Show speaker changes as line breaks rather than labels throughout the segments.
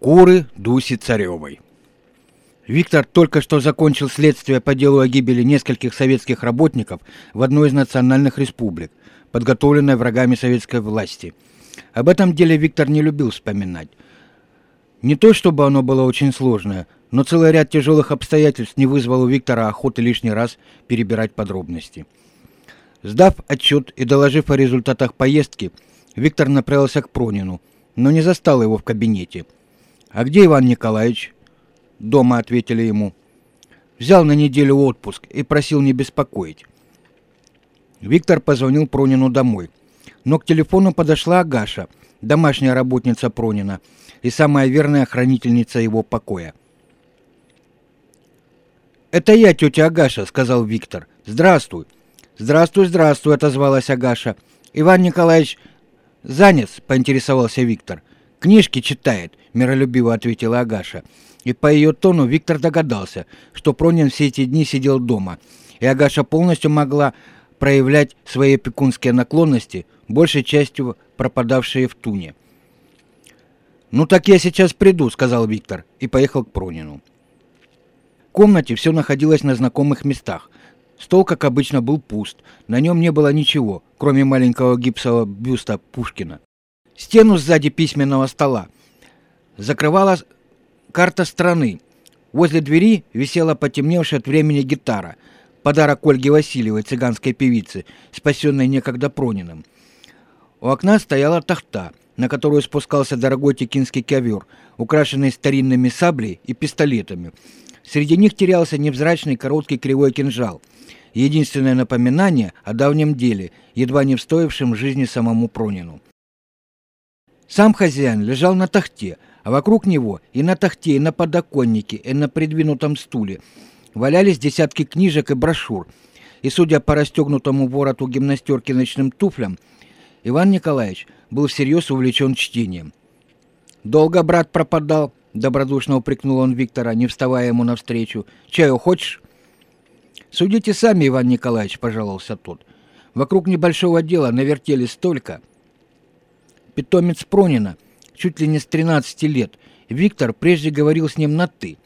Куры Дуси Царевой. Виктор только что закончил следствие по делу о гибели нескольких советских работников в одной из национальных республик, подготовленной врагами советской власти. Об этом деле Виктор не любил вспоминать. Не то чтобы оно было очень сложное, но целый ряд тяжелых обстоятельств не вызвал у Виктора охоты лишний раз перебирать подробности. Сдав отчет и доложив о результатах поездки, Виктор направился к Пронину, но не застал его в кабинете – «А где Иван Николаевич?» «Дома», — ответили ему. Взял на неделю отпуск и просил не беспокоить. Виктор позвонил Пронину домой. Но к телефону подошла Агаша, домашняя работница Пронина и самая верная хранительница его покоя. «Это я, тетя Агаша», — сказал Виктор. «Здравствуй». «Здравствуй, здравствуй», — отозвалась Агаша. «Иван Николаевич занят?» — поинтересовался Виктор. «Книжки читает», — миролюбиво ответила Агаша. И по ее тону Виктор догадался, что Пронин все эти дни сидел дома, и Агаша полностью могла проявлять свои пекунские наклонности, большей частью пропадавшие в туне. «Ну так я сейчас приду», — сказал Виктор, и поехал к Пронину. В комнате все находилось на знакомых местах. Стол, как обычно, был пуст. На нем не было ничего, кроме маленького гипсового бюста Пушкина. Стену сзади письменного стола закрывала карта страны. Возле двери висела потемневшая от времени гитара, подарок Ольги Васильевой, цыганской певицы, спасенной некогда Прониным. У окна стояла тахта, на которую спускался дорогой текинский ковер, украшенный старинными саблей и пистолетами. Среди них терялся невзрачный короткий кривой кинжал. Единственное напоминание о давнем деле, едва не встоившем жизни самому Пронину. Сам хозяин лежал на тахте, а вокруг него и на тахте, и на подоконнике, и на придвинутом стуле валялись десятки книжек и брошюр. И, судя по расстегнутому вороту гимнастерки ночным туфлям, Иван Николаевич был всерьез увлечен чтением. «Долго брат пропадал», — добродушно упрекнул он Виктора, не вставая ему навстречу. «Чаю хочешь?» «Судите сами, Иван Николаевич», — пожаловался тот. «Вокруг небольшого дела навертели столько, питомец Пронина, чуть ли не с 13 лет. Виктор прежде говорил с ним на «ты».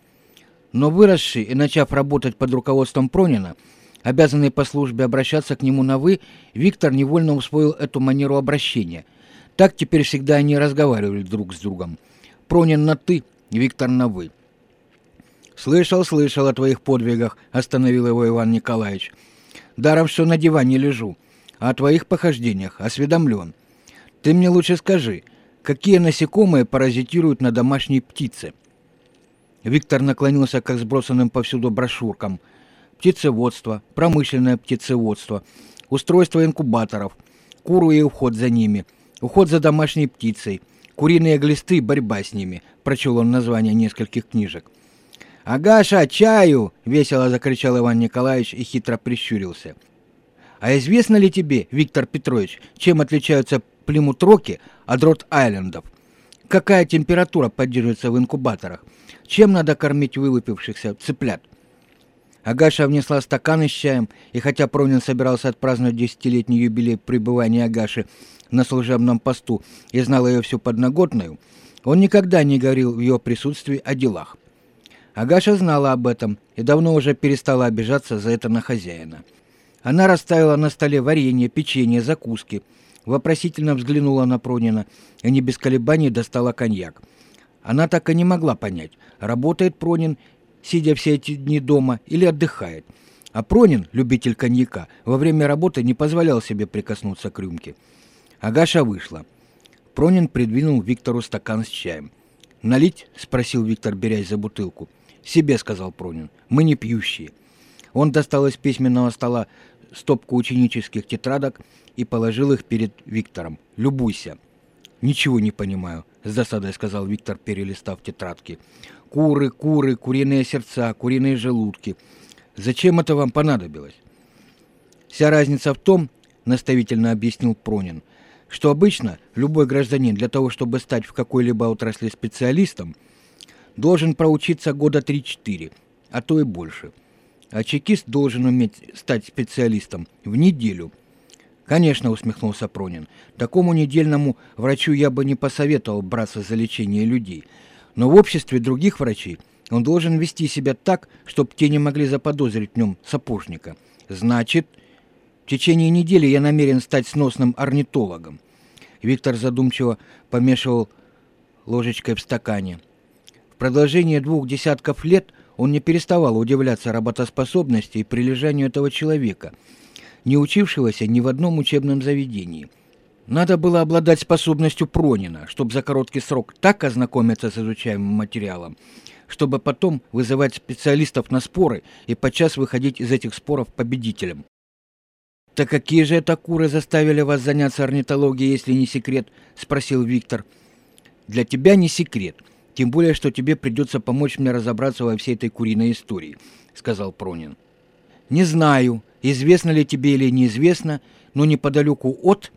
Но выросший и начав работать под руководством Пронина, обязанный по службе обращаться к нему на «вы», Виктор невольно усвоил эту манеру обращения. Так теперь всегда они разговаривали друг с другом. Пронин на «ты», Виктор на «вы». «Слышал, слышал о твоих подвигах», — остановил его Иван Николаевич. «Даром, что на диване лежу, а о твоих похождениях осведомлен. Ты мне лучше скажи, какие насекомые паразитируют на домашней птице?» Виктор наклонился к сбросанным повсюду брошюркам. Птицеводство, промышленное птицеводство, устройство инкубаторов, куры и уход за ними, уход за домашней птицей, куриные глисты и борьба с ними, прочел он название нескольких книжек. «Агаша, чаю!» — весело закричал Иван Николаевич и хитро прищурился. «А известно ли тебе, Виктор Петрович, чем отличаются Плимут-Роки от Рот-Айлендов. Какая температура поддерживается в инкубаторах? Чем надо кормить вылупившихся цыплят? Агаша внесла стаканы с чаем, и хотя Пронин собирался отпраздновать десятилетний юбилей пребывания Агаши на служебном посту и знал ее всю подноготную, он никогда не говорил в ее присутствии о делах. Агаша знала об этом и давно уже перестала обижаться за это на хозяина. Она расставила на столе варенье, печенье, закуски – вопросительно взглянула на Пронина и не без колебаний достала коньяк. Она так и не могла понять, работает Пронин, сидя все эти дни дома, или отдыхает. А Пронин, любитель коньяка, во время работы не позволял себе прикоснуться к рюмке. Агаша вышла. Пронин придвинул Виктору стакан с чаем. «Налить?» — спросил Виктор, берясь за бутылку. «Себе», — сказал Пронин. «Мы не пьющие». Он достал из письменного стола стопку ученических тетрадок и положил их перед Виктором. «Любуйся». «Ничего не понимаю», — с досадой сказал Виктор, перелистав тетрадки. «Куры, куры, куриные сердца, куриные желудки. Зачем это вам понадобилось?» «Вся разница в том, — наставительно объяснил Пронин, — что обычно любой гражданин для того, чтобы стать в какой-либо отрасли специалистом, должен проучиться года 3-4, а то и больше. А чекист должен уметь стать специалистом в неделю — «Конечно», — усмехнулся Пронин. «Такому недельному врачу я бы не посоветовал браться за лечение людей. Но в обществе других врачей он должен вести себя так, чтобы те не могли заподозрить в нем сапожника. Значит, в течение недели я намерен стать сносным орнитологом. Виктор задумчиво помешивал ложечкой в стакане. В продолжение двух десятков лет он не переставал удивляться работоспособности и прилежанию этого человека, не учившегося ни в одном учебном заведении. Надо было обладать способностью Пронина, чтобы за короткий срок так ознакомиться с изучаемым материалом, чтобы потом вызывать специалистов на споры и подчас выходить из этих споров победителем. «Так какие же это куры заставили вас заняться орнитологией, если не секрет?» — спросил Виктор. «Для тебя не секрет, тем более, что тебе придется помочь мне разобраться во всей этой куриной истории», — сказал Пронин. «Не знаю, известно ли тебе или неизвестно, но неподалеку от,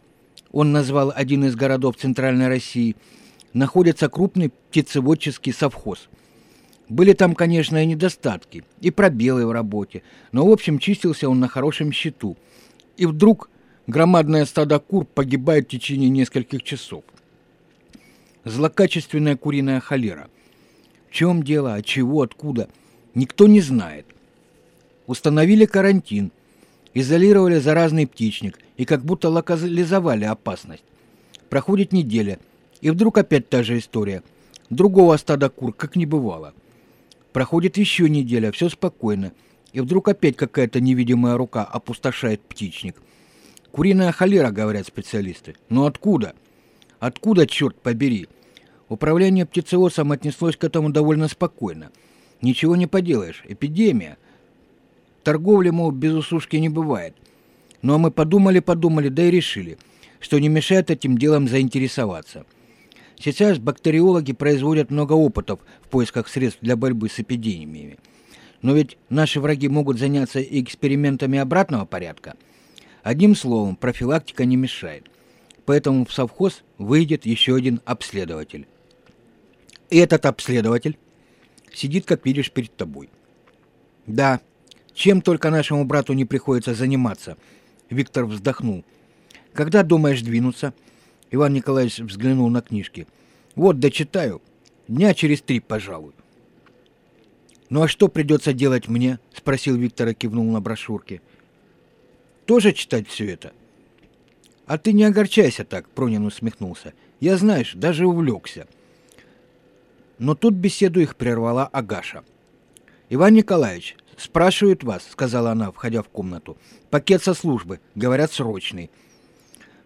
он назвал один из городов Центральной России, находится крупный птицеводческий совхоз. Были там, конечно, и недостатки, и пробелы в работе, но, в общем, чистился он на хорошем счету — и вдруг громадное стадо кур погибает в течение нескольких часов. Злокачественная куриная холера. В чем дело, от чего, откуда, никто не знает. Установили карантин, изолировали заразный птичник и как будто локализовали опасность. Проходит неделя, и вдруг опять та же история. Другого стада кур как не бывало. Проходит еще неделя, все спокойно – и вдруг опять какая-то невидимая рука опустошает птичник. Куриная холера, говорят специалисты. Но откуда? Откуда, черт побери? Управление птицеводством отнеслось к этому довольно спокойно. Ничего не поделаешь, эпидемия. Торговли, мол, без усушки не бывает. Ну а мы подумали-подумали, да и решили, что не мешает этим делом заинтересоваться. Сейчас бактериологи производят много опытов в поисках средств для борьбы с эпидемиями. Но ведь наши враги могут заняться экспериментами обратного порядка. Одним словом, профилактика не мешает. Поэтому в совхоз выйдет еще один обследователь. И этот обследователь сидит, как видишь, перед тобой. Да, чем только нашему брату не приходится заниматься, Виктор вздохнул. Когда думаешь двинуться? Иван Николаевич взглянул на книжки. Вот, дочитаю. Дня через три, пожалуй. «Ну а что придется делать мне?» — спросил Виктор и кивнул на брошюрки. «Тоже читать все это?» «А ты не огорчайся так», — Пронин усмехнулся. «Я, знаешь, даже увлекся». Но тут беседу их прервала Агаша. «Иван Николаевич, спрашивают вас», — сказала она, входя в комнату. «Пакет со службы, говорят, срочный».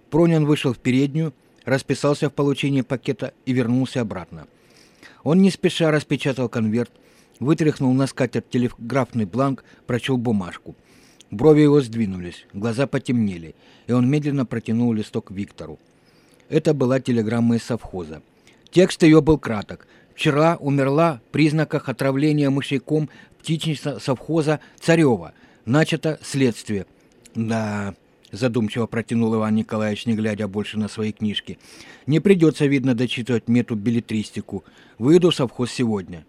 Пронин вышел в переднюю, расписался в получении пакета и вернулся обратно. Он не спеша распечатал конверт, вытряхнул на скатерть телеграфный бланк, прочел бумажку. Брови его сдвинулись, глаза потемнели, и он медленно протянул листок Виктору. Это была телеграмма из совхоза. Текст ее был краток. «Вчера умерла в признаках отравления мышейком птичница совхоза Царева. Начато следствие». «Да...» — задумчиво протянул Иван Николаевич, не глядя больше на свои книжки. «Не придется, видно, дочитывать мету билетристику. Выйду в совхоз сегодня.